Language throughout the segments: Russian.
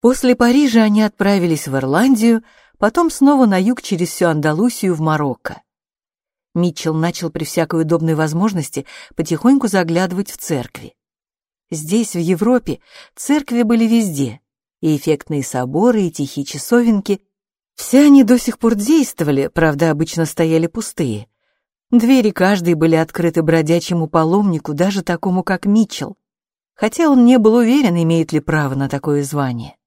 После Парижа они отправились в Ирландию, потом снова на юг через всю Андалусию в Марокко. Митчелл начал при всякой удобной возможности потихоньку заглядывать в церкви. Здесь, в Европе, церкви были везде, и эффектные соборы, и тихие часовенки. Все они до сих пор действовали, правда, обычно стояли пустые. Двери каждой были открыты бродячему паломнику, даже такому, как Митчелл, хотя он не был уверен, имеет ли право на такое звание.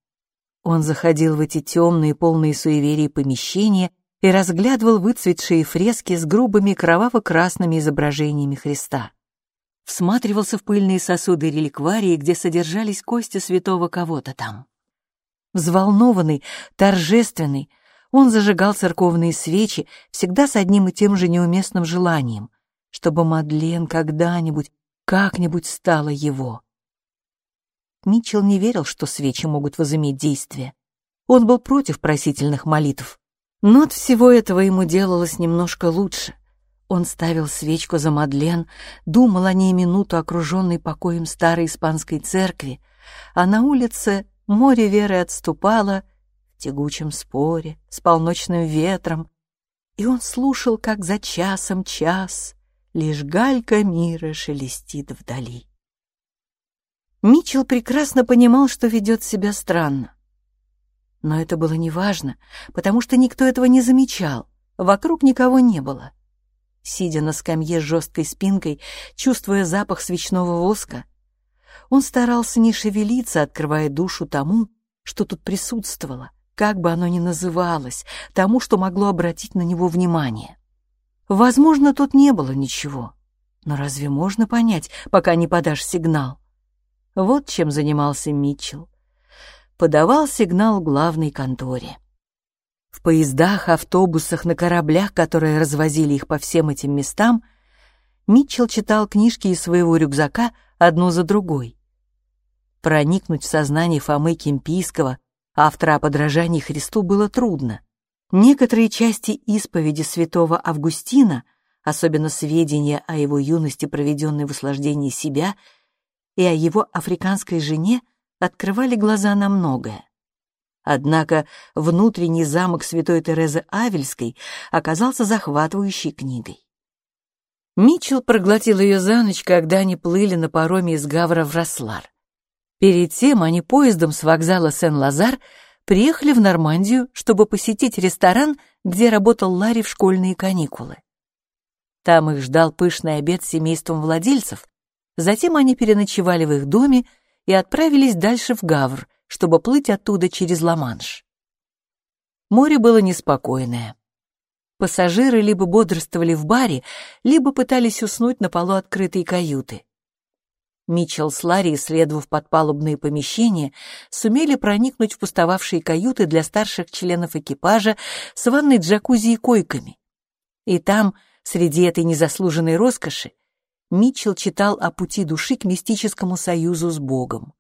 Он заходил в эти темные, полные суеверий помещения и разглядывал выцветшие фрески с грубыми кроваво-красными изображениями Христа. Всматривался в пыльные сосуды реликварии, где содержались кости святого кого-то там. Взволнованный, торжественный, он зажигал церковные свечи всегда с одним и тем же неуместным желанием, чтобы Мадлен когда-нибудь, как-нибудь стала его. Митчелл не верил, что свечи могут возыметь действие. Он был против просительных молитв. Но от всего этого ему делалось немножко лучше. Он ставил свечку за Мадлен, думал о ней минуту, окруженной покоем старой испанской церкви, а на улице море веры отступало в тягучем споре с полночным ветром, и он слушал, как за часом час лишь галька мира шелестит вдали. Митчелл прекрасно понимал, что ведет себя странно. Но это было неважно, потому что никто этого не замечал, вокруг никого не было. Сидя на скамье с жесткой спинкой, чувствуя запах свечного воска, он старался не шевелиться, открывая душу тому, что тут присутствовало, как бы оно ни называлось, тому, что могло обратить на него внимание. Возможно, тут не было ничего, но разве можно понять, пока не подашь сигнал? Вот чем занимался Митчелл. Подавал сигнал главной конторе. В поездах, автобусах, на кораблях, которые развозили их по всем этим местам, Митчелл читал книжки из своего рюкзака одну за другой. Проникнуть в сознание Фомы Кемпийского, автора о подражании Христу, было трудно. Некоторые части исповеди святого Августина, особенно сведения о его юности, проведенной в услаждении себя — и о его африканской жене открывали глаза на многое. Однако внутренний замок святой Терезы Авельской оказался захватывающей книгой. Митчелл проглотил ее за ночь, когда они плыли на пароме из Гавра в Рослар. Перед тем они поездом с вокзала Сен-Лазар приехали в Нормандию, чтобы посетить ресторан, где работал Ларри в школьные каникулы. Там их ждал пышный обед с семейством владельцев, Затем они переночевали в их доме и отправились дальше в Гавр, чтобы плыть оттуда через Ла-Манш. Море было неспокойное. Пассажиры либо бодрствовали в баре, либо пытались уснуть на полу открытой каюты. Митчелл с Ларри, исследовав подпалубные помещения, сумели проникнуть в пустовавшие каюты для старших членов экипажа с ванной джакузи и койками. И там, среди этой незаслуженной роскоши, Митчелл читал о пути души к мистическому союзу с Богом.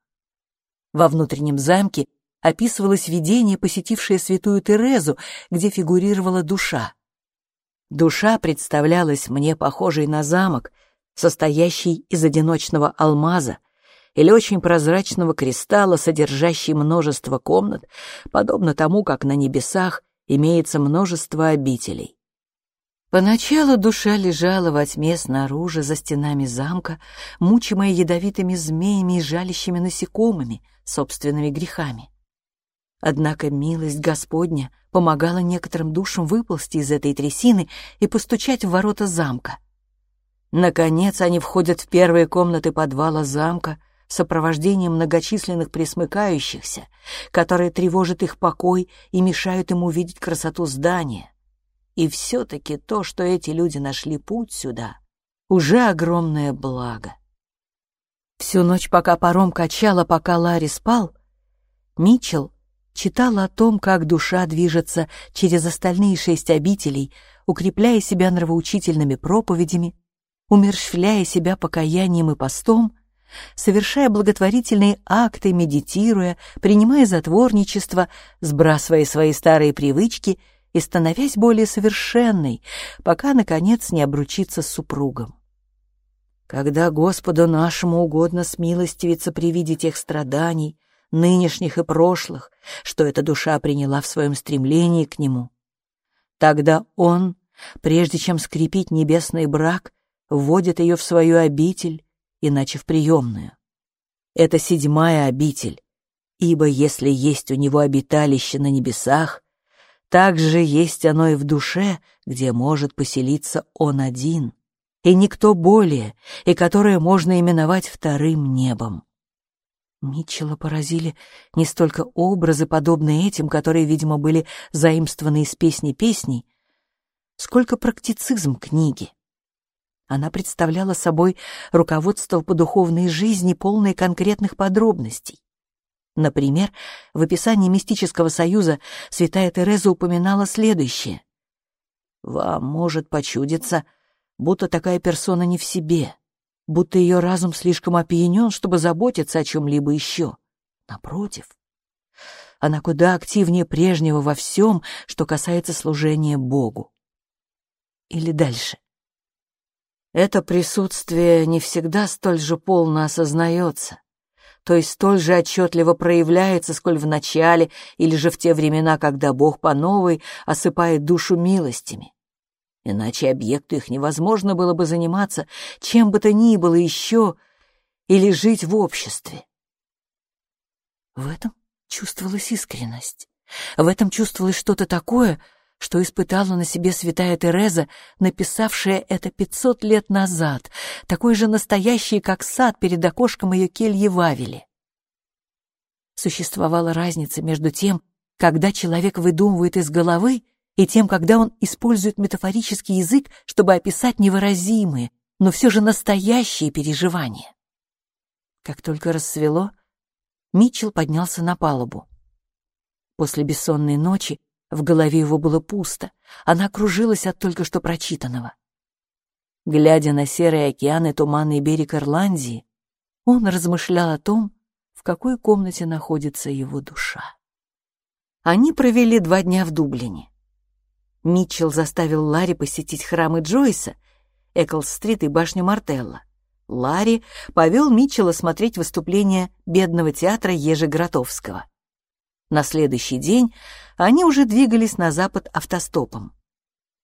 Во внутреннем замке описывалось видение, посетившее святую Терезу, где фигурировала душа. Душа представлялась мне похожей на замок, состоящий из одиночного алмаза или очень прозрачного кристалла, содержащий множество комнат, подобно тому, как на небесах имеется множество обителей. Поначалу душа лежала во тьме снаружи, за стенами замка, мучимая ядовитыми змеями и жалящими насекомыми, собственными грехами. Однако милость Господня помогала некоторым душам выползти из этой трясины и постучать в ворота замка. Наконец они входят в первые комнаты подвала замка в сопровождении многочисленных присмыкающихся, которые тревожат их покой и мешают им увидеть красоту здания. И все-таки то, что эти люди нашли путь сюда, уже огромное благо. Всю ночь, пока паром качало, пока Ларри спал, Митчелл читал о том, как душа движется через остальные шесть обителей, укрепляя себя нравоучительными проповедями, умерщвляя себя покаянием и постом, совершая благотворительные акты, медитируя, принимая затворничество, сбрасывая свои старые привычки и становясь более совершенной, пока, наконец, не обручится с супругом. Когда Господу нашему угодно смилостивиться при виде тех страданий, нынешних и прошлых, что эта душа приняла в своем стремлении к нему. Тогда он, прежде чем скрепить небесный брак, вводит ее в свою обитель, иначе в приемную. Это седьмая обитель, ибо если есть у него обиталище на небесах, так же есть оно и в душе, где может поселиться он один, и никто более, и которое можно именовать вторым небом. Митчелла поразили не столько образы, подобные этим, которые, видимо, были заимствованы из песни песней, сколько практицизм книги. Она представляла собой руководство по духовной жизни, полное конкретных подробностей. Например, в описании мистического союза святая Тереза упоминала следующее. «Вам может почудиться, будто такая персона не в себе, будто ее разум слишком опьянен, чтобы заботиться о чем-либо еще. Напротив, она куда активнее прежнего во всем, что касается служения Богу. Или дальше. Это присутствие не всегда столь же полно осознается, то есть столь же отчетливо проявляется, сколь в начале или же в те времена, когда Бог по новой осыпает душу милостями. Иначе объекту их невозможно было бы заниматься чем бы то ни было еще или жить в обществе. В этом чувствовалась искренность. В этом чувствовалось что-то такое, что испытала на себе святая Тереза, написавшая это пятьсот лет назад, такой же настоящий, как сад перед окошком ее кельи Вавили. Существовала разница между тем, когда человек выдумывает из головы, и тем, когда он использует метафорический язык, чтобы описать невыразимые, но все же настоящие переживания. Как только рассвело, Митчелл поднялся на палубу. После бессонной ночи в голове его было пусто, она кружилась от только что прочитанного. Глядя на серый океан и туманный берег Ирландии, он размышлял о том, в какой комнате находится его душа. Они провели два дня в Дублине. Митчелл заставил Ларри посетить храмы Джойса, Эклс-стрит и башню Мартелла. Ларри повел Митчелла смотреть выступление бедного театра Ежи Гротовского. На следующий день они уже двигались на запад автостопом.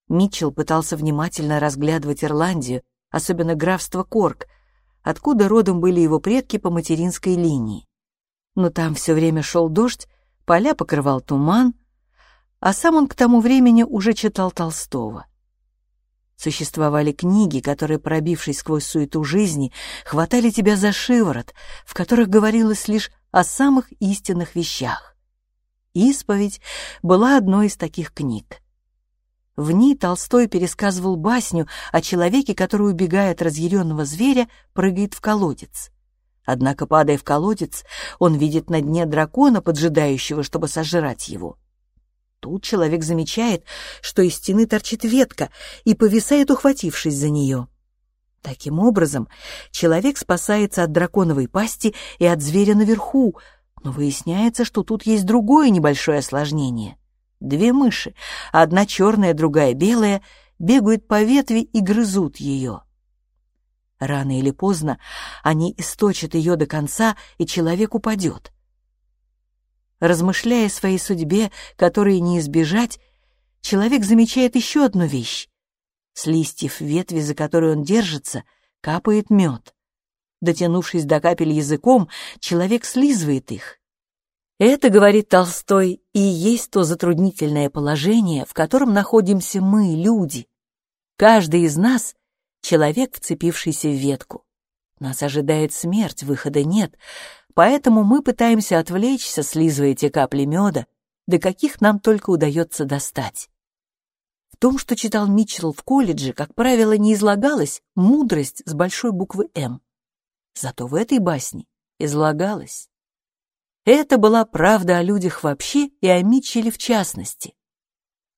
Митчелл пытался внимательно разглядывать Ирландию, особенно графство Корк, откуда родом были его предки по материнской линии. Но там все время шел дождь, поля покрывал туман, а сам он к тому времени уже читал Толстого. Существовали книги, которые, пробившись сквозь суету жизни, хватали тебя за шиворот, в которых говорилось лишь о самых истинных вещах. «Исповедь» была одной из таких книг. В ней Толстой пересказывал басню о человеке, который, убегая от разъяренного зверя, прыгает в колодец. Однако, падая в колодец, он видит на дне дракона, поджидающего, чтобы сожрать его. Тут человек замечает, что из стены торчит ветка и повисает, ухватившись за нее. Таким образом, человек спасается от драконовой пасти и от зверя наверху, но выясняется, что тут есть другое небольшое осложнение. Две мыши, одна черная, другая белая, бегают по ветви и грызут ее. Рано или поздно они источат ее до конца, и человек упадет. Размышляя о своей судьбе, которой не избежать, человек замечает еще одну вещь. С листьев ветви, за которой он держится, капает мед. Дотянувшись до капель языком, человек слизывает их. Это, говорит Толстой, и есть то затруднительное положение, в котором находимся мы, люди. Каждый из нас — человек, вцепившийся в ветку. Нас ожидает смерть, выхода нет, поэтому мы пытаемся отвлечься, слизывая те капли меда, до каких нам только удается достать. В том, что читал Митчелл в колледже, как правило, не излагалась мудрость с большой буквы «М». Зато в этой басне излагалась. Это была правда о людях вообще и о Митчелле в частности.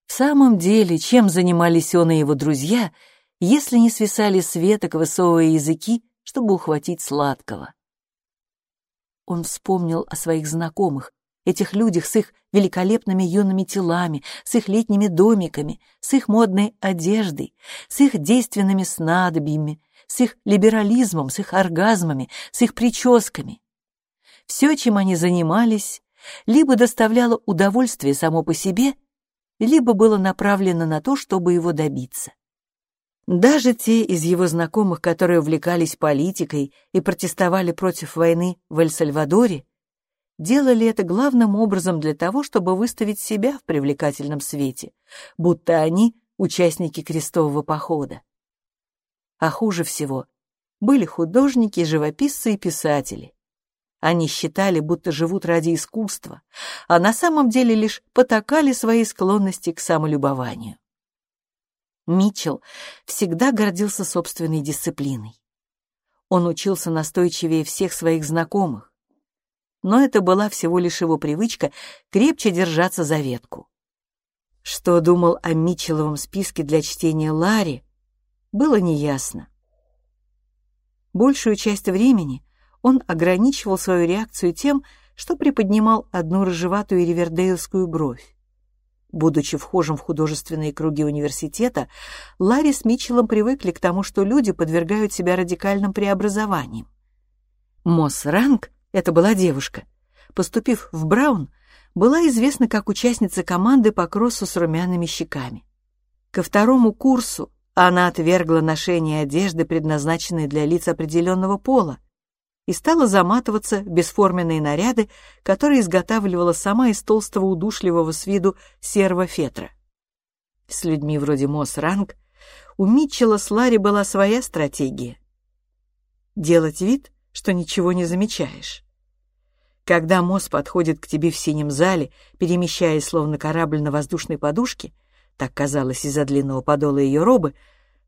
В самом деле, чем занимались он и его друзья, если не свисали с веток, высовывая языки, чтобы ухватить сладкого? Он вспомнил о своих знакомых, этих людях с их великолепными юными телами, с их летними домиками, с их модной одеждой, с их действенными снадобьями, с их либерализмом, с их оргазмами, с их прическами. Все, чем они занимались, либо доставляло удовольствие само по себе, либо было направлено на то, чтобы его добиться. Даже те из его знакомых, которые увлекались политикой и протестовали против войны в Эль-Сальвадоре, делали это главным образом для того, чтобы выставить себя в привлекательном свете, будто они участники крестового похода. А хуже всего были художники, живописцы и писатели. Они считали, будто живут ради искусства, а на самом деле лишь потакали свои склонности к самолюбованию. Митчелл всегда гордился собственной дисциплиной. Он учился настойчивее всех своих знакомых. Но это была всего лишь его привычка крепче держаться за ветку. Что думал о Митчелловом списке для чтения Ларри, было неясно. Большую часть времени он ограничивал свою реакцию тем, что приподнимал одну рыжеватую ривердейлскую бровь. Будучи вхожим в художественные круги университета, Ларри с Митчеллом привыкли к тому, что люди подвергают себя радикальным преобразованиям. Мосс Ранг, это была девушка, поступив в Браун, была известна как участница команды по кроссу с румяными щеками. Ко второму курсу она отвергла ношение одежды, предназначенной для лиц определенного пола, и стала заматываться бесформенные наряды, которые изготавливала сама из толстого удушливого с виду серого фетра. С людьми вроде Мосс Ранг у Митчелла с Ларри была своя стратегия. Делать вид, что ничего не замечаешь. Когда Мосс подходит к тебе в синем зале, перемещаясь словно корабль на воздушной подушке, так казалось из-за длинного подола ее робы,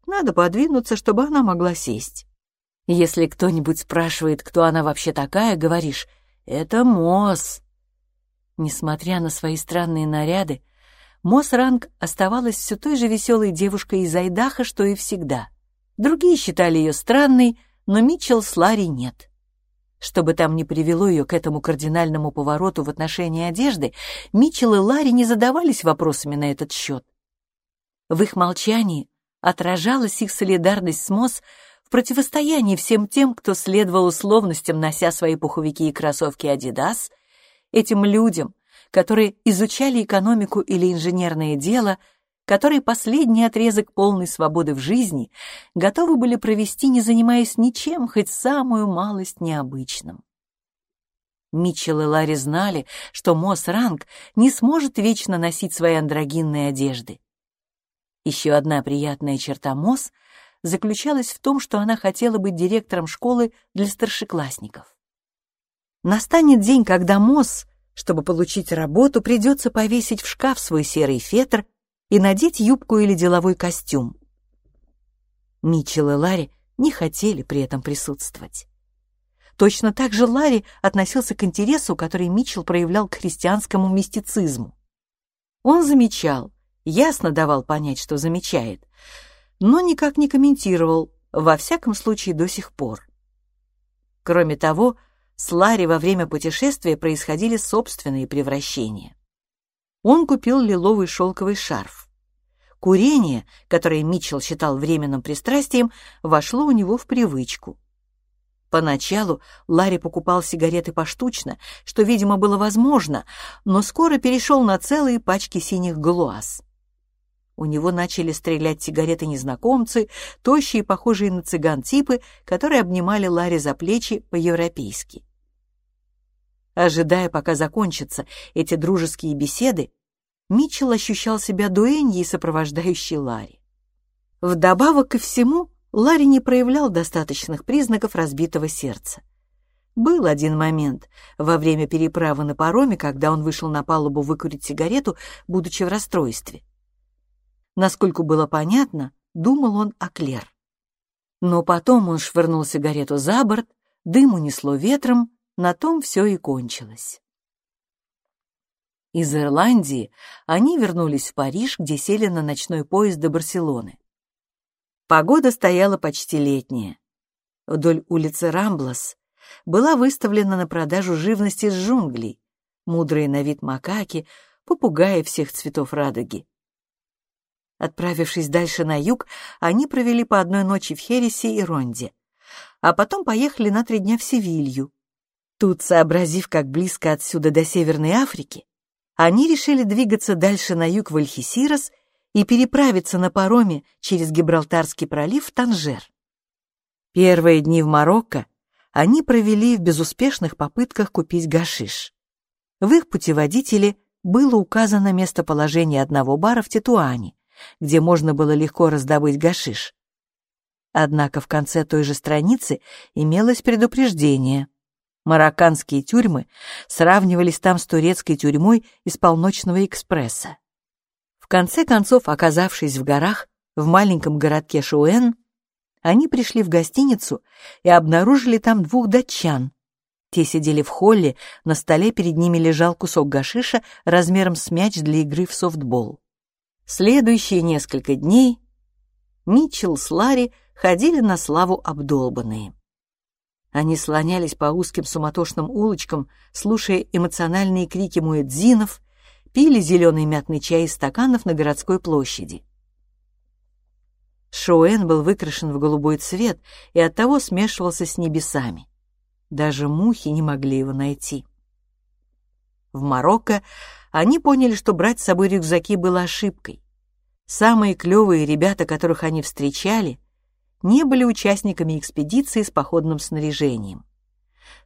надо подвинуться, чтобы она могла сесть. Если кто-нибудь спрашивает, кто она вообще такая, говоришь «Это Мосс». Несмотря на свои странные наряды, Мосс Ранг оставалась все той же веселой девушкой из Айдаха, что и всегда. Другие считали ее странной, но Митчелл с Ларри нет. Что бы там ни привело ее к этому кардинальному повороту в отношении одежды, Митчелл и Ларри не задавались вопросами на этот счет. В их молчании отражалась их солидарность с Мосс противостоянии всем тем, кто следовал условностям, нося свои пуховики и кроссовки Adidas, этим людям, которые изучали экономику или инженерное дело, которые последний отрезок полной свободы в жизни готовы были провести, не занимаясь ничем, хоть самую малость необычным. Митчелл и Ларри знали, что Мосс Ранг не сможет вечно носить свои андрогинные одежды. Еще одна приятная черта Мосс заключалась в том, что она хотела быть директором школы для старшеклассников. Настанет день, когда Мосс, чтобы получить работу, придется повесить в шкаф свой серый фетр и надеть юбку или деловой костюм. Митчелл и Ларри не хотели при этом присутствовать. Точно так же Ларри относился к интересу, который Митчелл проявлял к христианскому мистицизму. Он замечал, ясно давал понять, что замечает, но никак не комментировал, во всяком случае до сих пор. Кроме того, с Ларри во время путешествия происходили собственные превращения. Он купил лиловый шелковый шарф. Курение, которое Митчелл считал временным пристрастием, вошло у него в привычку. Поначалу Ларри покупал сигареты поштучно, что, видимо, было возможно, но скоро перешел на целые пачки синих глуаз. У него начали стрелять сигареты-незнакомцы, тощие, похожие на цыган типы, которые обнимали Ларри за плечи по-европейски. Ожидая, пока закончатся эти дружеские беседы, Митчелл ощущал себя дуэньей, сопровождающей Ларри. Вдобавок ко всему, Ларри не проявлял достаточных признаков разбитого сердца. Был один момент во время переправы на пароме, когда он вышел на палубу выкурить сигарету, будучи в расстройстве. Насколько было понятно, думал он о Клер. Но потом он швырнул сигарету за борт, дым унесло ветром, на том все и кончилось. Из Ирландии они вернулись в Париж, где сели на ночной поезд до Барселоны. Погода стояла почти летняя. Вдоль улицы Рамблас была выставлена на продажу живность из джунглей, мудрые на вид макаки, попугаи всех цветов радуги. Отправившись дальше на юг, они провели по одной ночи в Хересе и Ронде, а потом поехали на три дня в Севилью. Тут, сообразив, как близко отсюда до Северной Африки, они решили двигаться дальше на юг в Альхисирос и переправиться на пароме через Гибралтарский пролив в Танжер. Первые дни в Марокко они провели в безуспешных попытках купить гашиш. В их путеводителе было указано местоположение одного бара в Тетуане, где можно было легко раздобыть гашиш. Однако в конце той же страницы имелось предупреждение. Марокканские тюрьмы сравнивались там с турецкой тюрьмой из полночного экспресса. В конце концов, оказавшись в горах, в маленьком городке Шуэн, они пришли в гостиницу и обнаружили там двух датчан. Те сидели в холле, на столе перед ними лежал кусок гашиша размером с мяч для игры в софтбол. Следующие несколько дней Митчелл с Ларри ходили на славу обдолбанные. Они слонялись по узким суматошным улочкам, слушая эмоциональные крики муэдзинов, пили зеленый мятный чай из стаканов на городской площади. Шоэн был выкрашен в голубой цвет и оттого смешивался с небесами. Даже мухи не могли его найти. В Марокко они поняли, что брать с собой рюкзаки было ошибкой. Самые клевые ребята, которых они встречали, не были участниками экспедиции с походным снаряжением.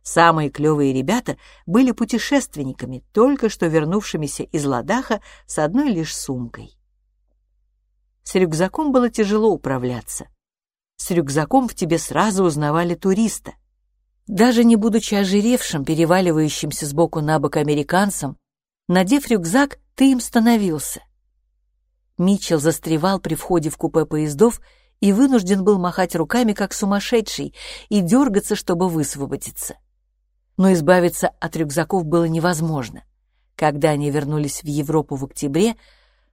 Самые клевые ребята были путешественниками, только что вернувшимися из Ладаха с одной лишь сумкой. С рюкзаком было тяжело управляться. С рюкзаком в тебе сразу узнавали туриста. Даже не будучи ожиревшим, переваливающимся сбоку на бок американцем, надев рюкзак, ты им становился. Митчелл застревал при входе в купе поездов и вынужден был махать руками, как сумасшедший, и дергаться, чтобы высвободиться. Но избавиться от рюкзаков было невозможно. Когда они вернулись в Европу в октябре,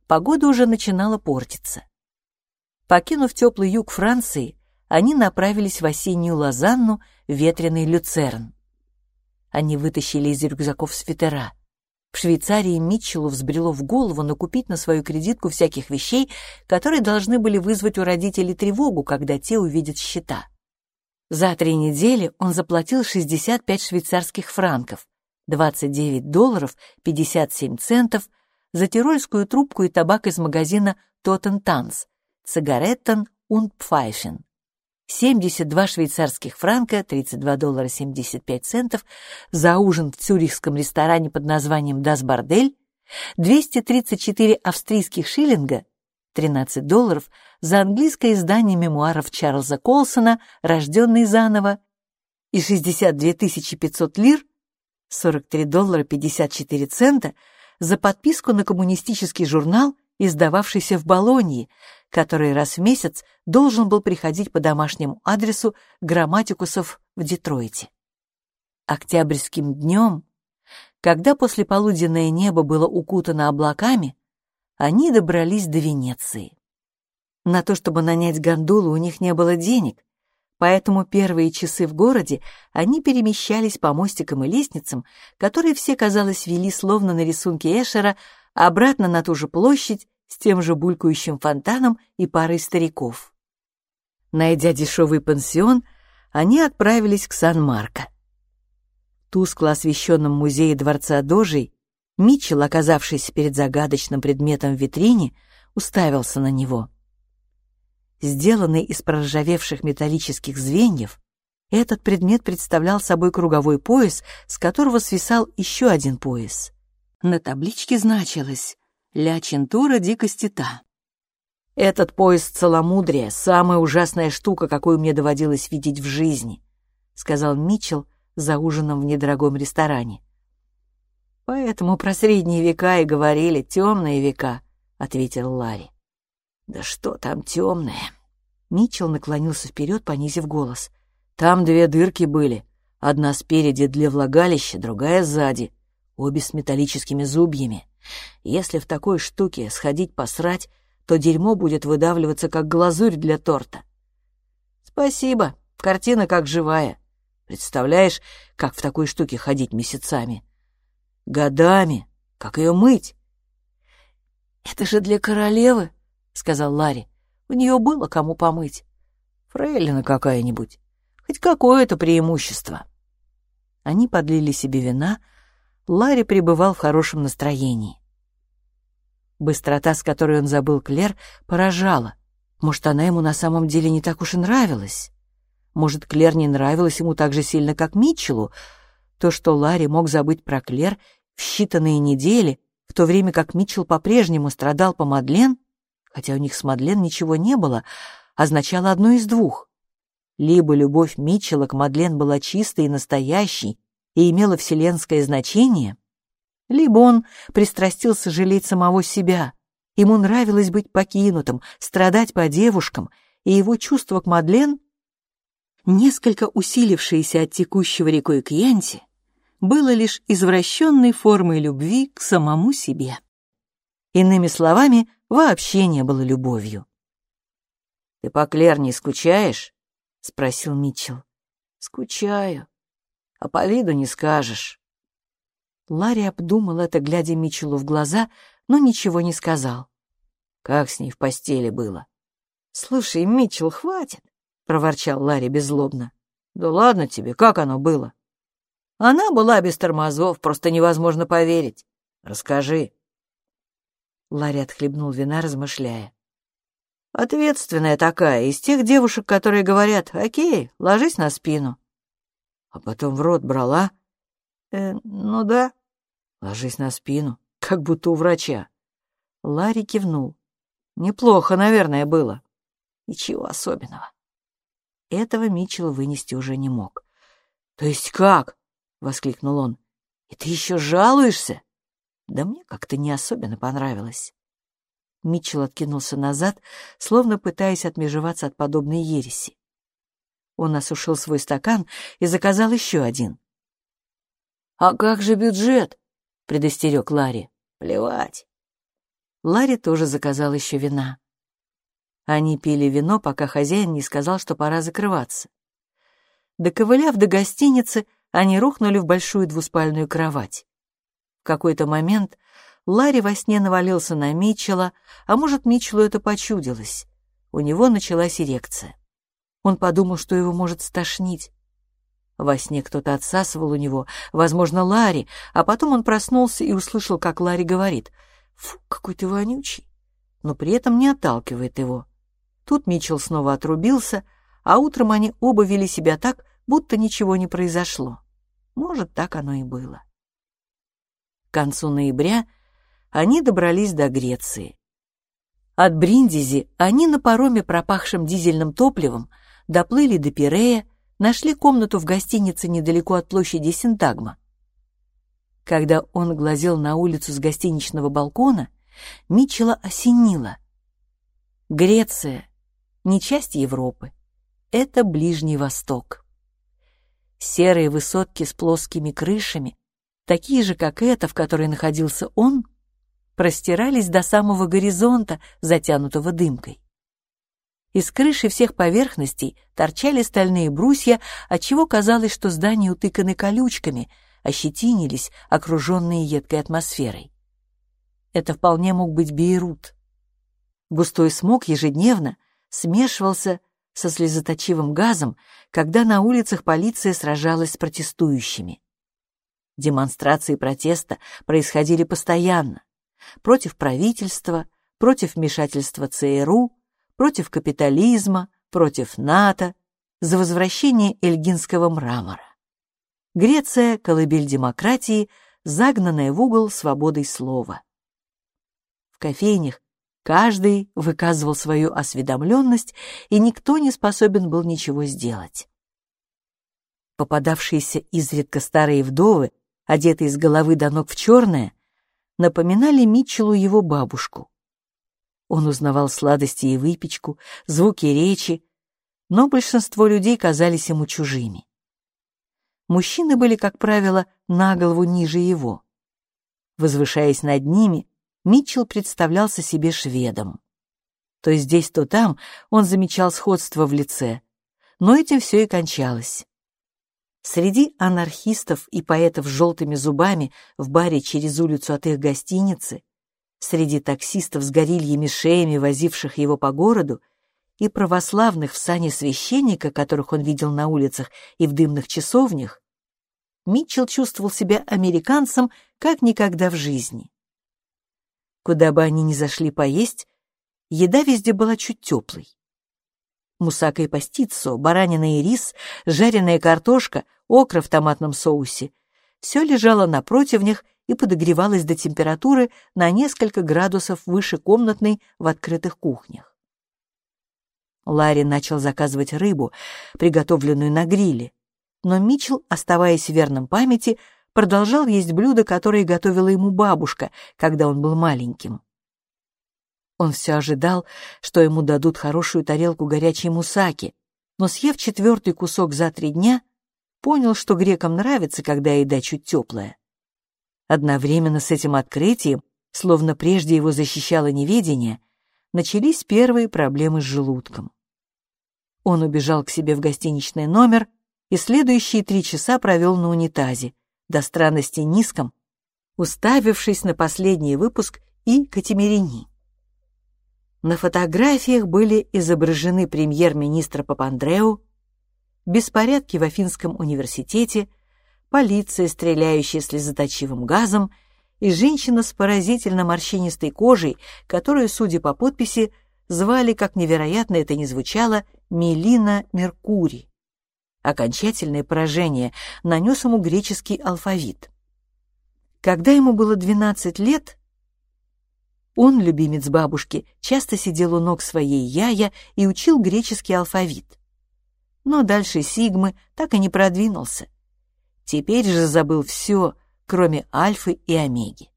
погода уже начинала портиться. Покинув теплый юг Франции, они направились в осеннюю Лозанну, ветреный Люцерн. Они вытащили из рюкзаков свитера. В Швейцарии Митчеллу взбрело в голову накупить на свою кредитку всяких вещей, которые должны были вызвать у родителей тревогу, когда те увидят счета. За три недели он заплатил 65 швейцарских франков, 29 долларов 57 центов за тирольскую трубку и табак из магазина Tanz, Цигареттен und Pfeifen. 72 швейцарских франка, 32 доллара 75 центов за ужин в цюрихском ресторане под названием «Das Бордель», 234 австрийских шиллинга, 13 долларов за английское издание мемуаров Чарльза Колсона «Рожденный заново» и 62 500 лир, 43 доллара 54 цента за подписку на коммунистический журнал, издававшийся в Болонье, который раз в месяц должен был приходить по домашнему адресу грамматикусов в Детройте. Октябрьским днем, когда послеполуденное небо было укутано облаками, они добрались до Венеции. На то, чтобы нанять гондолу, у них не было денег, поэтому первые часы в городе они перемещались по мостикам и лестницам, которые все, казалось, вели словно на рисунке Эшера, обратно на ту же площадь с тем же булькающим фонтаном и парой стариков. Найдя дешевый пансион, они отправились к Сан-Марко. Тускло освещенном музее Дворца Дожей Митчелл, оказавшись перед загадочным предметом в витрине, уставился на него. Сделанный из проржавевших металлических звеньев, этот предмет представлял собой круговой пояс, с которого свисал еще один пояс. На табличке значилось «Ля Чентура дикости та». «Этот пояс целомудрия — самая ужасная штука, какую мне доводилось видеть в жизни», — сказал Митчелл за ужином в недорогом ресторане. «Поэтому про средние века и говорили темные века», — ответил Ларри. «Да что там темное?» Митчелл наклонился вперед, понизив голос. «Там две дырки были. Одна спереди для влагалища, другая сзади. Обе с металлическими зубьями. Если в такой штуке сходить посрать, то дерьмо будет выдавливаться, как глазурь для торта». «Спасибо. Картина как живая. Представляешь, как в такой штуке ходить месяцами? Годами. Как ее мыть?» «Это же для королевы», — сказал Ларри. «У нее было кому помыть. Фрейлина какая-нибудь. Хоть какое-то преимущество». Они подлили себе вина. Ларри пребывал в хорошем настроении. Быстрота, с которой он забыл Клер, поражала. Может, она ему на самом деле не так уж и нравилась. Может, Клер не нравилась ему так же сильно, как Митчеллу. То, что Ларри мог забыть про Клер в считанные недели, в то время как Митчелл по-прежнему страдал по Мадлен, хотя у них с Мадлен ничего не было, означало одно из двух. Либо любовь Митчелла к Мадлен была чистой и настоящей и имела вселенское значение, либо он пристрастился жалеть самого себя. Ему нравилось быть покинутым, страдать по девушкам, и его чувство к Мадлен, несколько усилившееся от текущего рекой Кьянти, было лишь извращенной формой любви к самому себе. Иными словами, вообще не было любовью. «Ты по Клер не скучаешь?» — спросил Митчелл. «Скучаю. А по виду не скажешь». Ларри обдумал это, глядя Митчеллу в глаза, но ничего не сказал. Как с ней в постели было? «Слушай, Митчелл, хватит!» — проворчал Ларри беззлобно. «Да ладно тебе, как оно было?» «Она была без тормозов, просто невозможно поверить. Расскажи». Ларри отхлебнул вина, размышляя. «Ответственная такая, из тех девушек, которые говорят, окей, ложись на спину». А потом в рот брала. «Э, ну да». «Ложись на спину, как будто у врача». Ларри кивнул. «Неплохо, наверное, было». «Ничего особенного». Этого Митчелл вынести уже не мог. «То есть как?» — воскликнул он. «И ты еще жалуешься?» «Да мне как-то не особенно понравилось». Митчелл откинулся назад, словно пытаясь отмежеваться от подобной ереси. Он осушил свой стакан и заказал еще один. «А как же бюджет?» — предостерег Ларри. «Плевать». Ларри тоже заказал еще вина. Они пили вино, пока хозяин не сказал, что пора закрываться. Доковыляв до гостиницы, они рухнули в большую двуспальную кровать. В какой-то момент Ларри во сне навалился на Митчелла, а может, Митчеллу это почудилось. У него началась эрекция. Он подумал, что его может стошнить. Во сне кто-то отсасывал у него, возможно, Ларри, а потом он проснулся и услышал, как Ларри говорит «Фу, какой ты вонючий», но при этом не отталкивает его. Тут Митчелл снова отрубился, а утром они оба вели себя так, будто ничего не произошло. Может, так оно и было. К концу ноября они добрались до Греции. От Бриндизи они на пароме, пропахшем дизельным топливом, доплыли до Пирея, нашли комнату в гостинице недалеко от площади Синтагма. Когда он глазел на улицу с гостиничного балкона, Митчелла осенило. Греция — не часть Европы, это Ближний Восток. Серые высотки с плоскими крышами, такие же, как эта, в которой находился он, простирались до самого горизонта, затянутого дымкой. Из крыши всех поверхностей торчали стальные брусья, отчего казалось, что здания утыканы колючками, ощетинились, окруженные едкой атмосферой. Это вполне мог быть Бейрут. Густой смог ежедневно смешивался со слезоточивым газом, когда на улицах полиция сражалась с протестующими. Демонстрации протеста происходили постоянно. Против правительства, против вмешательства ЦРУ, против капитализма, против НАТО, за возвращение эльгинского мрамора. Греция — колыбель демократии, загнанная в угол свободой слова. В кофейнях каждый выказывал свою осведомленность, и никто не способен был ничего сделать. Попадавшиеся изредка старые вдовы, одетые с головы до ног в черное, напоминали Митчеллу его бабушку. Он узнавал сладости и выпечку, звуки речи, но большинство людей казались ему чужими. Мужчины были, как правило, на голову ниже его. Возвышаясь над ними, Митчелл представлялся себе шведом. То здесь, то там он замечал сходство в лице, но этим все и кончалось. Среди анархистов и поэтов с желтыми зубами в баре через улицу от их гостиницы среди таксистов с горильями шеями, возивших его по городу, и православных в сане священника, которых он видел на улицах и в дымных часовнях, Митчелл чувствовал себя американцем как никогда в жизни. Куда бы они ни зашли поесть, еда везде была чуть теплой. Мусака и пастицо, баранина и рис, жареная картошка, окра в томатном соусе — все лежало на противнях и подогревалось до температуры на несколько градусов выше комнатной в открытых кухнях. Ларри начал заказывать рыбу, приготовленную на гриле, но Митчелл, оставаясь верным памяти, продолжал есть блюда, которые готовила ему бабушка, когда он был маленьким. Он все ожидал, что ему дадут хорошую тарелку горячей мусаки, но, съев четвертый кусок за три дня, понял, что грекам нравится, когда еда чуть теплая. Одновременно с этим открытием, словно прежде его защищало неведение, начались первые проблемы с желудком. Он убежал к себе в гостиничный номер и следующие три часа провел на унитазе, до странности низком, уставившись на последний выпуск и Катимирини. На фотографиях были изображены премьер-министр Папандреу, беспорядки в Афинском университете, полиция, стреляющая слезоточивым газом, и женщина с поразительно морщинистой кожей, которую, судя по подписи, звали, как невероятно это ни звучало, Мелина Меркури окончательное поражение нанес ему греческий алфавит. Когда ему было 12 лет, он, любимец бабушки, часто сидел у ног своей Яя и учил греческий алфавит. Но дальше Сигмы так и не продвинулся. Теперь же забыл все, кроме Альфы и Омеги.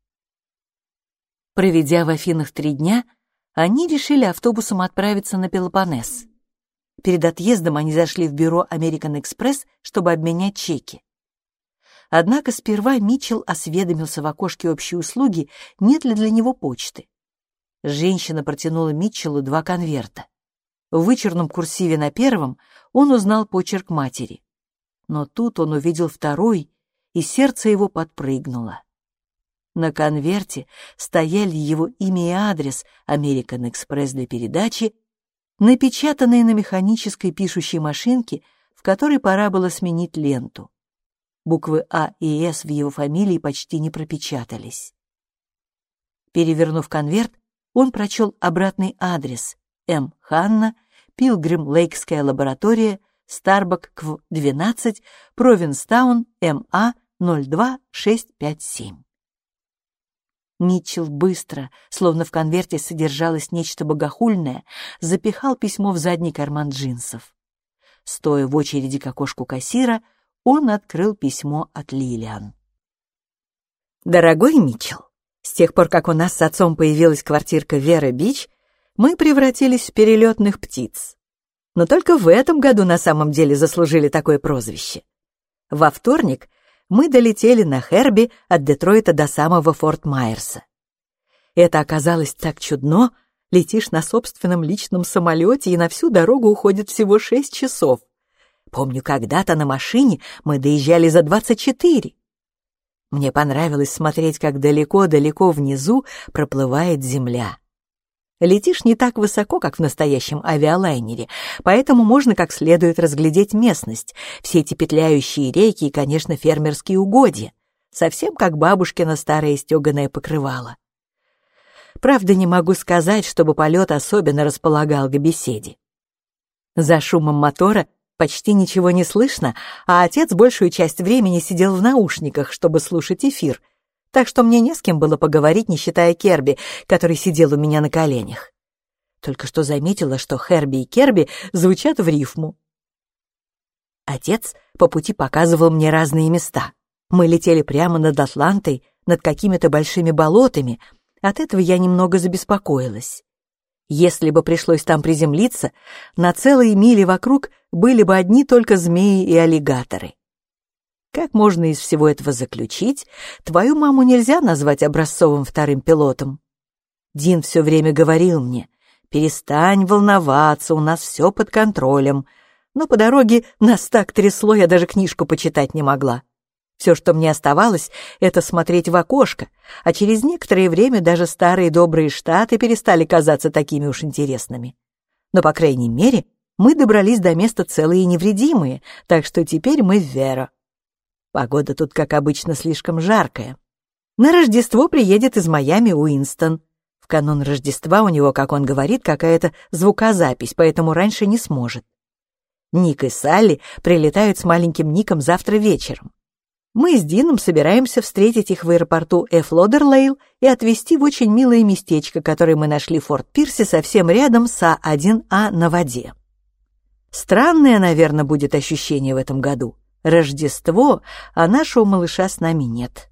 Проведя в Афинах три дня, они решили автобусом отправиться на Пелопоннес. Перед отъездом они зашли в бюро American Express, чтобы обменять чеки. Однако сперва Митчелл осведомился в окошке общей услуги, нет ли для него почты. Женщина протянула Митчеллу два конверта. В вычурном курсиве на первом он узнал почерк матери. Но тут он увидел второй, и сердце его подпрыгнуло. На конверте стояли его имя и адрес American Express для передачи напечатанные на механической пишущей машинке, в которой пора было сменить ленту. Буквы А и С в его фамилии почти не пропечатались. Перевернув конверт, он прочел обратный адрес М. Ханна, Пилгрим Лейкская лаборатория, Старбак КВ 12, Провинстаун, МА 02657. Митчелл быстро, словно в конверте содержалось нечто богохульное, запихал письмо в задний карман джинсов. Стоя в очереди к окошку кассира, он открыл письмо от Лилиан. «Дорогой Митчелл, с тех пор, как у нас с отцом появилась квартирка Вера Бич, мы превратились в перелетных птиц. Но только в этом году на самом деле заслужили такое прозвище. Во вторник мы долетели на Херби от Детройта до самого Форт Майерса. Это оказалось так чудно, летишь на собственном личном самолете и на всю дорогу уходит всего шесть часов. Помню, когда-то на машине мы доезжали за двадцать четыре. Мне понравилось смотреть, как далеко-далеко внизу проплывает земля. Летишь не так высоко, как в настоящем авиалайнере, поэтому можно как следует разглядеть местность, все эти петляющие реки и, конечно, фермерские угодья, совсем как бабушкино старое стеганое покрывало. Правда, не могу сказать, чтобы полет особенно располагал к беседе. За шумом мотора почти ничего не слышно, а отец большую часть времени сидел в наушниках, чтобы слушать эфир — так что мне не с кем было поговорить, не считая Керби, который сидел у меня на коленях. Только что заметила, что Херби и Керби звучат в рифму. Отец по пути показывал мне разные места. Мы летели прямо над Атлантой, над какими-то большими болотами. От этого я немного забеспокоилась. Если бы пришлось там приземлиться, на целые мили вокруг были бы одни только змеи и аллигаторы. Как можно из всего этого заключить, твою маму нельзя назвать образцовым вторым пилотом. Дин все время говорил мне, перестань волноваться, у нас все под контролем. Но по дороге нас так трясло, я даже книжку почитать не могла. Все, что мне оставалось, это смотреть в окошко, а через некоторое время даже старые добрые штаты перестали казаться такими уж интересными. Но, по крайней мере, мы добрались до места целые и невредимые, так что теперь мы в Вера. Погода тут, как обычно, слишком жаркая. На Рождество приедет из Майами Уинстон. В канун Рождества у него, как он говорит, какая-то звукозапись, поэтому раньше не сможет. Ник и Салли прилетают с маленьким Ником завтра вечером. Мы с Дином собираемся встретить их в аэропорту Эф Лодерлейл и отвезти в очень милое местечко, которое мы нашли в Форт-Пирсе совсем рядом с А1А на воде. Странное, наверное, будет ощущение в этом году. Рождество, а нашего малыша с нами нет.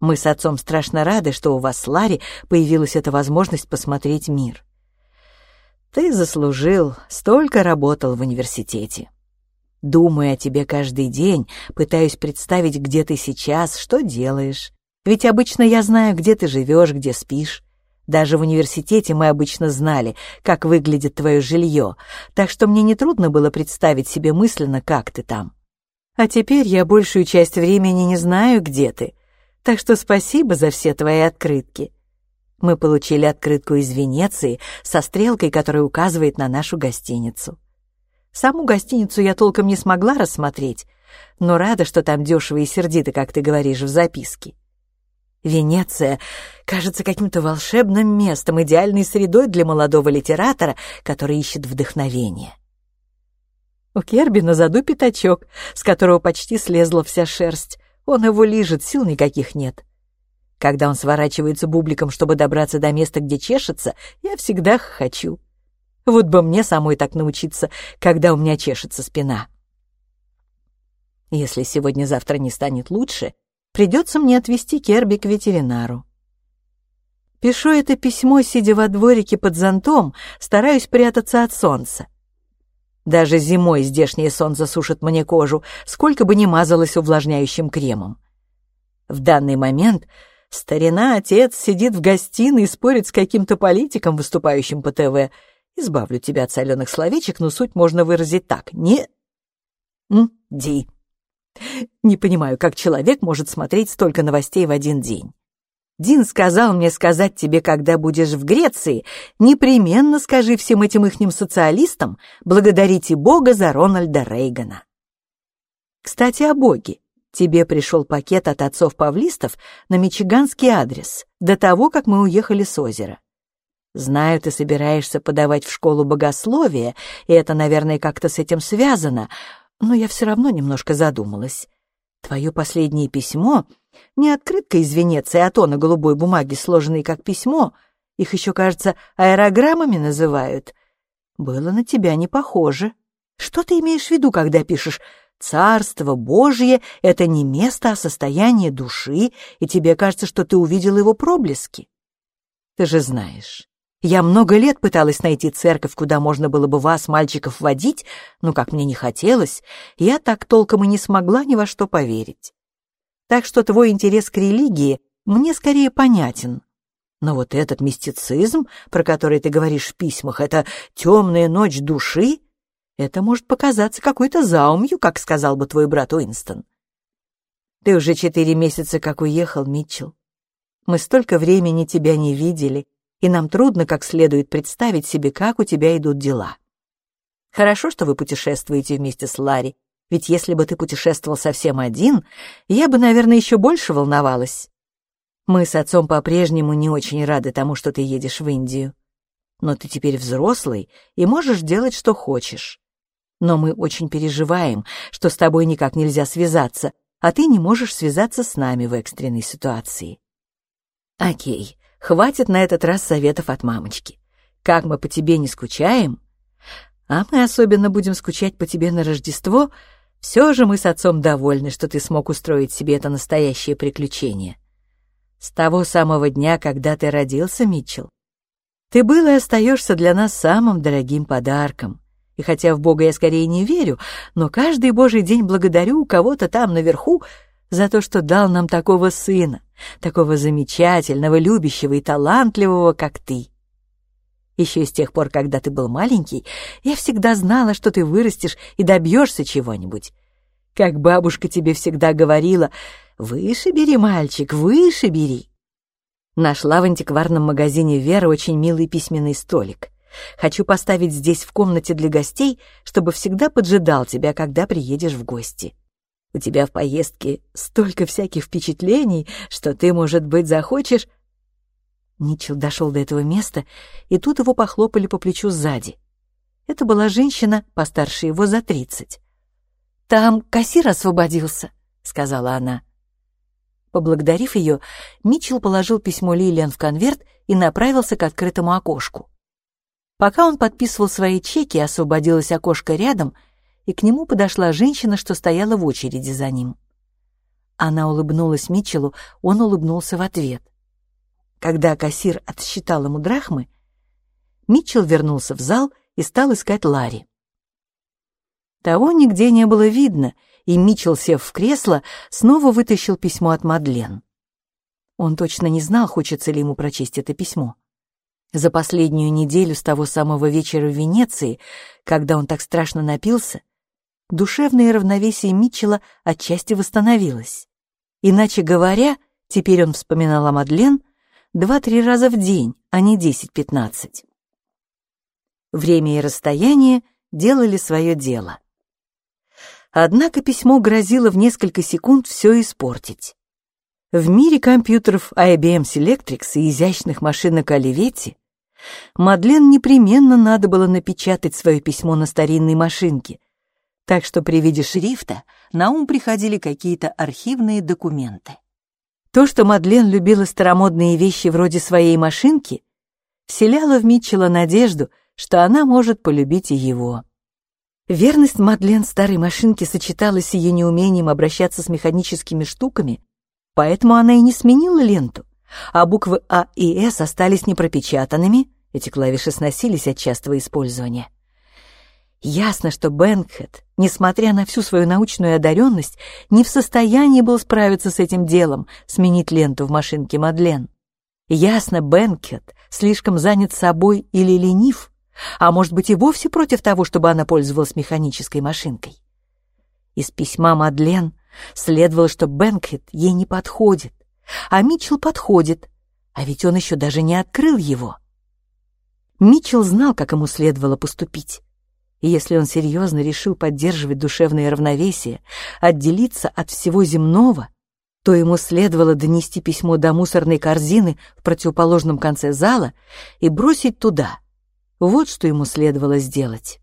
Мы с отцом страшно рады, что у вас Ларри появилась эта возможность посмотреть мир. Ты заслужил, столько работал в университете. Думаю о тебе каждый день, пытаюсь представить, где ты сейчас, что делаешь. Ведь обычно я знаю, где ты живешь, где спишь. Даже в университете мы обычно знали, как выглядит твое жилье, так что мне нетрудно было представить себе мысленно, как ты там. А теперь я большую часть времени не знаю, где ты, так что спасибо за все твои открытки. Мы получили открытку из Венеции со стрелкой, которая указывает на нашу гостиницу. Саму гостиницу я толком не смогла рассмотреть, но рада, что там дешево и сердито, как ты говоришь в записке. Венеция кажется каким-то волшебным местом, идеальной средой для молодого литератора, который ищет вдохновение. У Керби на заду пятачок, с которого почти слезла вся шерсть. Он его лижет, сил никаких нет. Когда он сворачивается бубликом, чтобы добраться до места, где чешется, я всегда хочу. Вот бы мне самой так научиться, когда у меня чешется спина. Если сегодня-завтра не станет лучше, придется мне отвезти Керби к ветеринару. Пишу это письмо, сидя во дворике под зонтом, стараюсь прятаться от солнца. Даже зимой здешнее солнце сушит мне кожу, сколько бы ни мазалось увлажняющим кремом. В данный момент старина отец сидит в гостиной и спорит с каким-то политиком, выступающим по ТВ, Избавлю тебя от соленых словечек, но суть можно выразить так. Не... Ди. Не понимаю, как человек может смотреть столько новостей в один день. Дин сказал мне сказать тебе, когда будешь в Греции, непременно скажи всем этим ихним социалистам, благодарите Бога за Рональда Рейгана. Кстати, о Боге. Тебе пришел пакет от отцов-павлистов на мичиганский адрес, до того, как мы уехали с озера. Знаю, ты собираешься подавать в школу богословия, и это, наверное, как-то с этим связано, но я все равно немножко задумалась. Твое последнее письмо — не открытка из Венеции, а то на голубой бумаге, сложенной как письмо, их еще, кажется, аэрограммами называют, было на тебя не похоже. Что ты имеешь в виду, когда пишешь «Царство Божье — это не место, а состояние души, и тебе кажется, что ты увидел его проблески?» Ты же знаешь, я много лет пыталась найти церковь, куда можно было бы вас, мальчиков, водить, но, как мне не хотелось, я так толком и не смогла ни во что поверить. Так что твой интерес к религии мне скорее понятен. Но вот этот мистицизм, про который ты говоришь в письмах, это темная ночь души, это может показаться какой-то заумью, как сказал бы твой брат Уинстон. Ты уже четыре месяца как уехал, Митчелл. Мы столько времени тебя не видели, и нам трудно как следует представить себе, как у тебя идут дела. Хорошо, что вы путешествуете вместе с Ларри, ведь если бы ты путешествовал совсем один, я бы, наверное, еще больше волновалась. Мы с отцом по-прежнему не очень рады тому, что ты едешь в Индию. Но ты теперь взрослый и можешь делать, что хочешь. Но мы очень переживаем, что с тобой никак нельзя связаться, а ты не можешь связаться с нами в экстренной ситуации. Окей, Хватит на этот раз советов от мамочки. Как мы по тебе не скучаем, а мы особенно будем скучать по тебе на Рождество, все же мы с отцом довольны, что ты смог устроить себе это настоящее приключение. С того самого дня, когда ты родился, Митчелл, ты был и остаешься для нас самым дорогим подарком. И хотя в Бога я скорее не верю, но каждый божий день благодарю кого-то там наверху за то, что дал нам такого сына, такого замечательного, любящего и талантливого, как ты. Еще с тех пор, когда ты был маленький, я всегда знала, что ты вырастешь и добьешься чего-нибудь. Как бабушка тебе всегда говорила, «Выше бери, мальчик, выше бери». Нашла в антикварном магазине Вера очень милый письменный столик. Хочу поставить здесь в комнате для гостей, чтобы всегда поджидал тебя, когда приедешь в гости. У тебя в поездке столько всяких впечатлений, что ты, может быть, захочешь...» Ничел дошел до этого места, и тут его похлопали по плечу сзади. Это была женщина, постарше его за тридцать. «Там кассир освободился», — сказала она. Поблагодарив ее, Митчелл положил письмо Лилиан в конверт и направился к открытому окошку. Пока он подписывал свои чеки, освободилось окошко рядом, и к нему подошла женщина, что стояла в очереди за ним. Она улыбнулась Митчеллу, он улыбнулся в ответ. Когда кассир отсчитал ему драхмы, Митчелл вернулся в зал и стал искать Ларри. Того нигде не было видно, и Митчелл, сев в кресло, снова вытащил письмо от Мадлен. Он точно не знал, хочется ли ему прочесть это письмо. За последнюю неделю с того самого вечера в Венеции, когда он так страшно напился, душевное равновесие Митчелла отчасти восстановилось. Иначе говоря, теперь он вспоминал о Мадлен два-три раза в день, а не десять-пятнадцать. Время и расстояние делали свое дело. Однако письмо грозило в несколько секунд все испортить. В мире компьютеров IBM Selectrix и изящных машинок Оливетти Мадлен непременно надо было напечатать свое письмо на старинной машинке, так что при виде шрифта на ум приходили какие-то архивные документы. То, что Мадлен любила старомодные вещи вроде своей машинки, вселяло в Митчелла надежду, что она может полюбить и его. Верность Мадлен старой машинке сочеталась с ее неумением обращаться с механическими штуками, поэтому она и не сменила ленту, а буквы А и С остались непропечатанными, эти клавиши сносились от частого использования. Ясно, что Бенкхед, несмотря на всю свою научную одаренность, не в состоянии был справиться с этим делом, сменить ленту в машинке Мадлен. Ясно, Бенкхед слишком занят собой или ленив, а может быть и вовсе против того, чтобы она пользовалась механической машинкой. Из письма Мадлен следовало, что Бенкхед ей не подходит, а Митчелл подходит, а ведь он еще даже не открыл его. Митчелл знал, как ему следовало поступить. И если он серьезно решил поддерживать душевное равновесие, отделиться от всего земного, то ему следовало донести письмо до мусорной корзины в противоположном конце зала и бросить туда — вот что ему следовало сделать.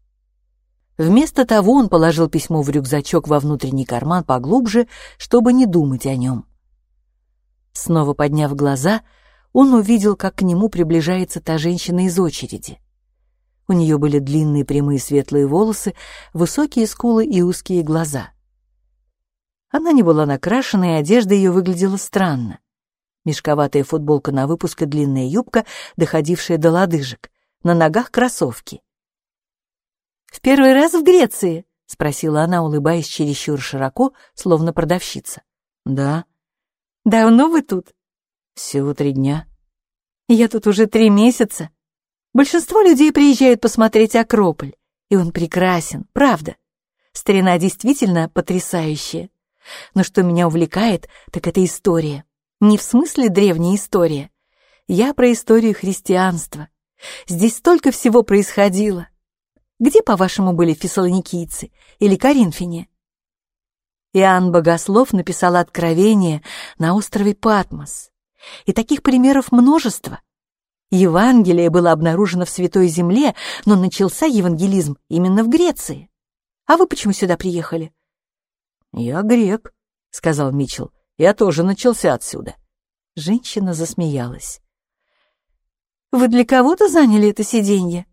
Вместо того он положил письмо в рюкзачок во внутренний карман поглубже, чтобы не думать о нем. Снова подняв глаза, он увидел, как к нему приближается та женщина из очереди. У нее были длинные прямые светлые волосы, высокие скулы и узкие глаза. Она не была накрашена, и одежда ее выглядела странно. Мешковатая футболка на выпуск и длинная юбка, доходившая до лодыжек на ногах кроссовки. «В первый раз в Греции?» — спросила она, улыбаясь чересчур широко, словно продавщица. «Да». «Давно вы тут?» «Всего три дня». «Я тут уже три месяца. Большинство людей приезжают посмотреть Акрополь, и он прекрасен, правда. Старина действительно потрясающая. Но что меня увлекает, так это история. Не в смысле древняя история. Я про историю христианства. Здесь столько всего происходило. Где, по-вашему, были фессалоникийцы или коринфяне? Иоанн Богослов написал Откровение на острове Патмос. И таких примеров множество. Евангелие было обнаружено в Святой Земле, но начался евангелизм именно в Греции. А вы почему сюда приехали? «Я грек», — сказал Митчелл. «Я тоже начался отсюда». Женщина засмеялась. Вы для кого-то заняли это сиденье?»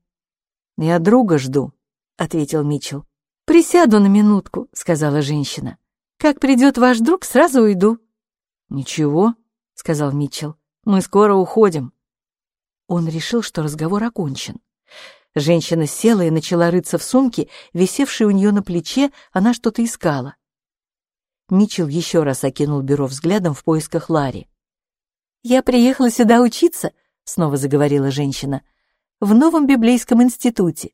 «Я друга жду», — ответил Митчелл. «Присяду на минутку», — сказала женщина. «Как придет ваш друг, сразу уйду». «Ничего», — сказал Митчелл. «Мы скоро уходим». Он решил, что разговор окончен. Женщина села и начала рыться в сумке, висевшей у нее на плече, она что-то искала. Митчелл еще раз окинул бюро взглядом в поисках Ларри. «Я приехала сюда учиться», снова заговорила женщина, в новом библейском институте.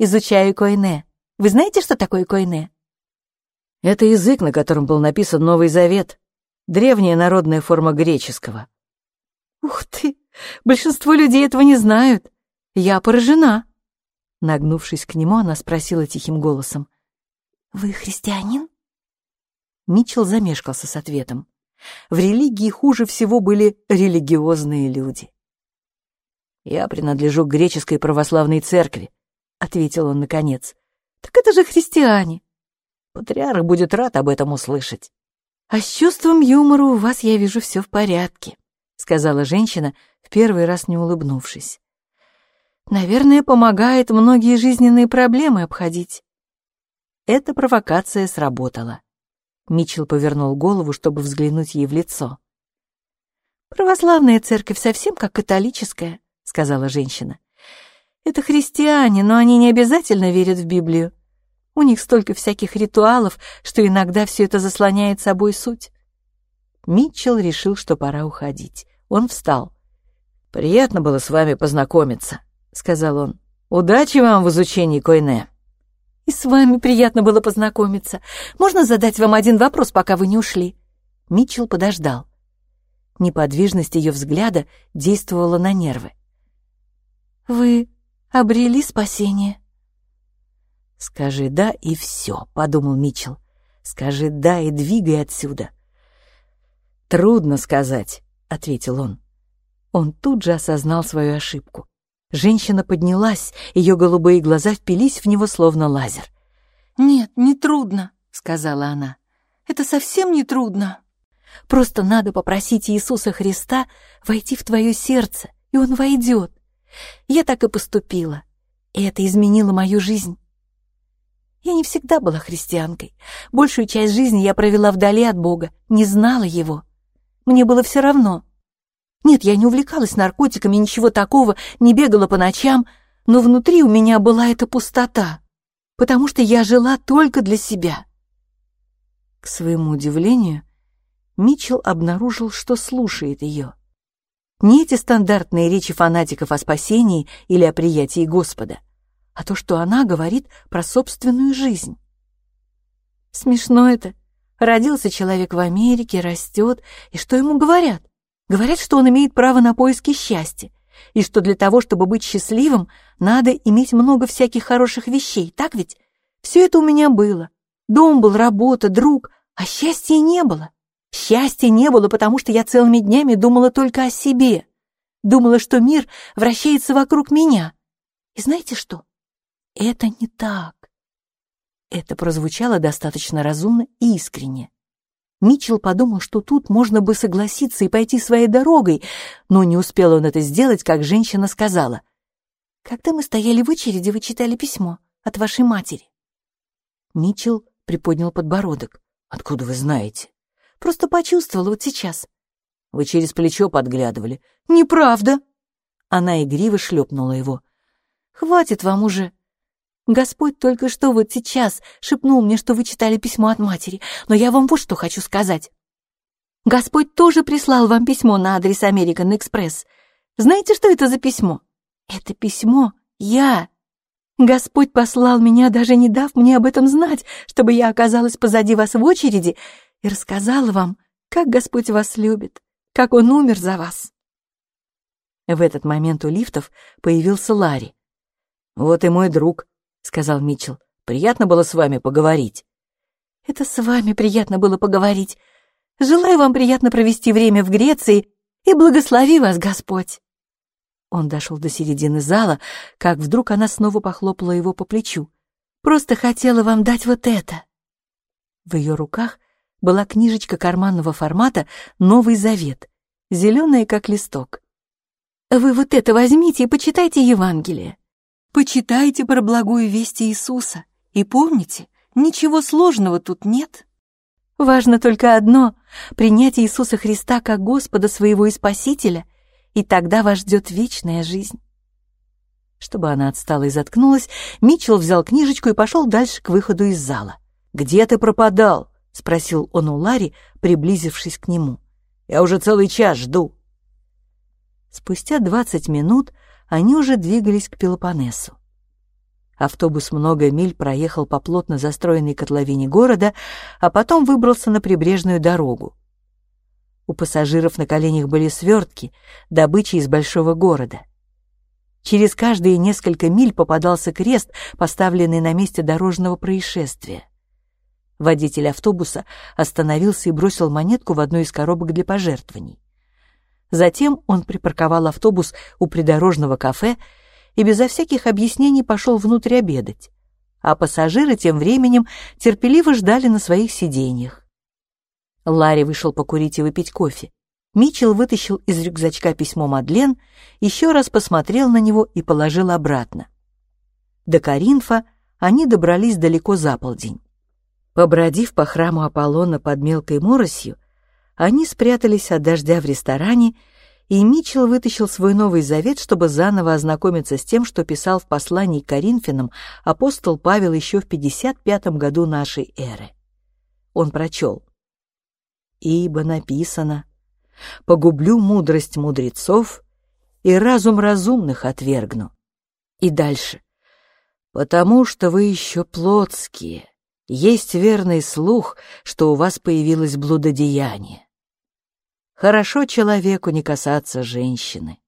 Изучаю койне. Вы знаете, что такое койне? Это язык, на котором был написан Новый Завет. Древняя народная форма греческого. Ух ты! Большинство людей этого не знают. Я поражена. Нагнувшись к нему, она спросила тихим голосом. «Вы христианин?» Митчелл замешкался с ответом. В религии хуже всего были религиозные люди. «Я принадлежу к греческой православной церкви», — ответил он наконец. «Так это же христиане». Патриарх будет рад об этом услышать. «А с чувством юмора у вас, я вижу, все в порядке», — сказала женщина, в первый раз не улыбнувшись. «Наверное, помогает многие жизненные проблемы обходить». Эта провокация сработала. Митчелл повернул голову, чтобы взглянуть ей в лицо. «Православная церковь совсем как католическая», — сказала женщина. «Это христиане, но они не обязательно верят в Библию. У них столько всяких ритуалов, что иногда все это заслоняет собой суть». Митчелл решил, что пора уходить. Он встал. «Приятно было с вами познакомиться», — сказал он. «Удачи вам в изучении Койне». «И с вами приятно было познакомиться. Можно задать вам один вопрос, пока вы не ушли?» Митчелл подождал. Неподвижность ее взгляда действовала на нервы. «Вы обрели спасение?» «Скажи «да» и все», — подумал Митчелл. «Скажи «да» и двигай отсюда». «Трудно сказать», — ответил он. Он тут же осознал свою ошибку. Женщина поднялась, ее голубые глаза впились в него словно лазер. «Нет, не трудно», — сказала она. «Это совсем не трудно. Просто надо попросить Иисуса Христа войти в твое сердце, и Он войдет. Я так и поступила, и это изменило мою жизнь. Я не всегда была христианкой. Большую часть жизни я провела вдали от Бога, не знала Его. Мне было все равно, нет, я не увлекалась наркотиками, ничего такого, не бегала по ночам, но внутри у меня была эта пустота, потому что я жила только для себя. К своему удивлению, Митчелл обнаружил, что слушает ее. Не эти стандартные речи фанатиков о спасении или о приятии Господа, а то, что она говорит про собственную жизнь. Смешно это. Родился человек в Америке, растет, и что ему говорят? Говорят, что он имеет право на поиски счастья, и что для того, чтобы быть счастливым, надо иметь много всяких хороших вещей, так ведь? Все это у меня было. Дом был, работа, друг, а счастья не было. Счастья не было, потому что я целыми днями думала только о себе. Думала, что мир вращается вокруг меня. И знаете что? Это не так. Это прозвучало достаточно разумно и искренне. Митчелл подумал, что тут можно бы согласиться и пойти своей дорогой, но не успел он это сделать, как женщина сказала. «Когда мы стояли в очереди, вы читали письмо от вашей матери». Митчелл приподнял подбородок. «Откуда вы знаете?» «Просто почувствовала вот сейчас». «Вы через плечо подглядывали». «Неправда!» Она игриво шлепнула его. «Хватит вам уже!» Господь только что вот сейчас шепнул мне, что вы читали письмо от матери, но я вам вот что хочу сказать. Господь тоже прислал вам письмо на адрес American Express. Знаете, что это за письмо? Это письмо я. Господь послал меня, даже не дав мне об этом знать, чтобы я оказалась позади вас в очереди и рассказала вам, как Господь вас любит, как Он умер за вас. В этот момент у лифтов появился Ларри. «Вот и мой друг», — сказал Митчелл. «Приятно было с вами поговорить». «Это с вами приятно было поговорить. Желаю вам приятно провести время в Греции и благослови вас Господь». Он дошел до середины зала, как вдруг она снова похлопала его по плечу. «Просто хотела вам дать вот это». В ее руках была книжечка карманного формата «Новый Завет», зеленая, как листок. «Вы вот это возьмите и почитайте Евангелие. Почитайте про благую весть Иисуса и помните, ничего сложного тут нет. Важно только одно — принять Иисуса Христа как Господа своего и Спасителя, и тогда вас ждет вечная жизнь. Чтобы она отстала и заткнулась, Митчелл взял книжечку и пошел дальше к выходу из зала. «Где ты пропадал?» — спросил он у Ларри, приблизившись к нему. «Я уже целый час жду». Спустя двадцать минут они уже двигались к Пелопоннесу. Автобус много миль проехал по плотно застроенной котловине города, а потом выбрался на прибрежную дорогу. У пассажиров на коленях были свертки, добыча из большого города. Через каждые несколько миль попадался крест, поставленный на месте дорожного происшествия. Водитель автобуса остановился и бросил монетку в одну из коробок для пожертвований. Затем он припарковал автобус у придорожного кафе и безо всяких объяснений пошел внутрь обедать, а пассажиры тем временем терпеливо ждали на своих сиденьях. Ларри вышел покурить и выпить кофе. Митчелл вытащил из рюкзачка письмо Мадлен, еще раз посмотрел на него и положил обратно. До Каринфа они добрались далеко за полдень. Побродив по храму Аполлона под мелкой моросью, они спрятались от дождя в ресторане, и Митчелл вытащил свой Новый Завет, чтобы заново ознакомиться с тем, что писал в послании к Коринфянам апостол Павел еще в 55 году нашей эры. Он прочел. «Ибо написано, погублю мудрость мудрецов и разум разумных отвергну. И дальше. Потому что вы еще плотские, есть верный слух, что у вас появилось блудодеяние. Хорошо человеку не касаться женщины.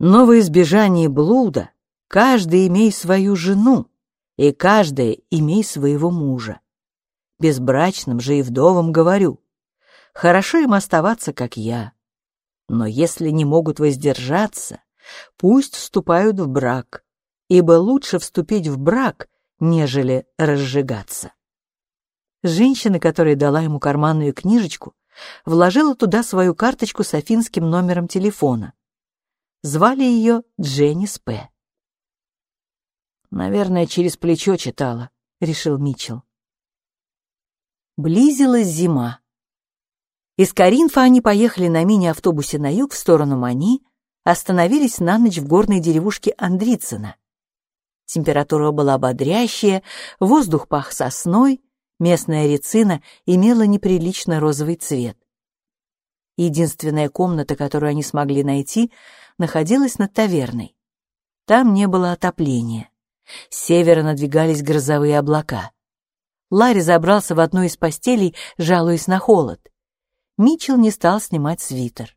Но во избежание блуда каждый имей свою жену, и каждая имей своего мужа. Безбрачным же и вдовам говорю, Хорошо им оставаться, как я. Но если не могут воздержаться, пусть вступают в брак, ибо лучше вступить в брак, нежели разжигаться. Женщина, которая дала ему карманную книжечку, вложила туда свою карточку с афинским номером телефона. Звали ее Дженнис П. «Наверное, через плечо читала», — решил Митчелл. Близилась зима. Из Каринфа они поехали на мини-автобусе на юг в сторону Мани, остановились на ночь в горной деревушке Андрицина. Температура была бодрящая, воздух пах сосной, местная рецина имела неприлично розовый цвет. Единственная комната, которую они смогли найти, находилась над таверной. Там не было отопления. С севера надвигались грозовые облака. Ларри забрался в одну из постелей, жалуясь на холод. Митчелл не стал снимать свитер.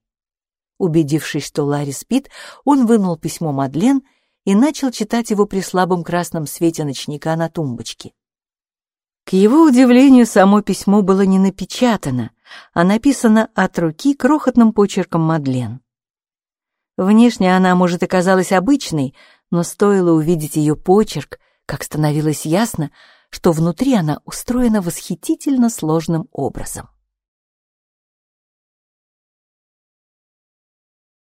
Убедившись, что Ларри спит, он вынул письмо Мадлен и начал читать его при слабом красном свете ночника на тумбочке. К его удивлению, само письмо было не напечатано, а написано от руки крохотным почерком Мадлен. Внешне она, может, и казалась обычной, но стоило увидеть ее почерк, как становилось ясно, что внутри она устроена восхитительно сложным образом.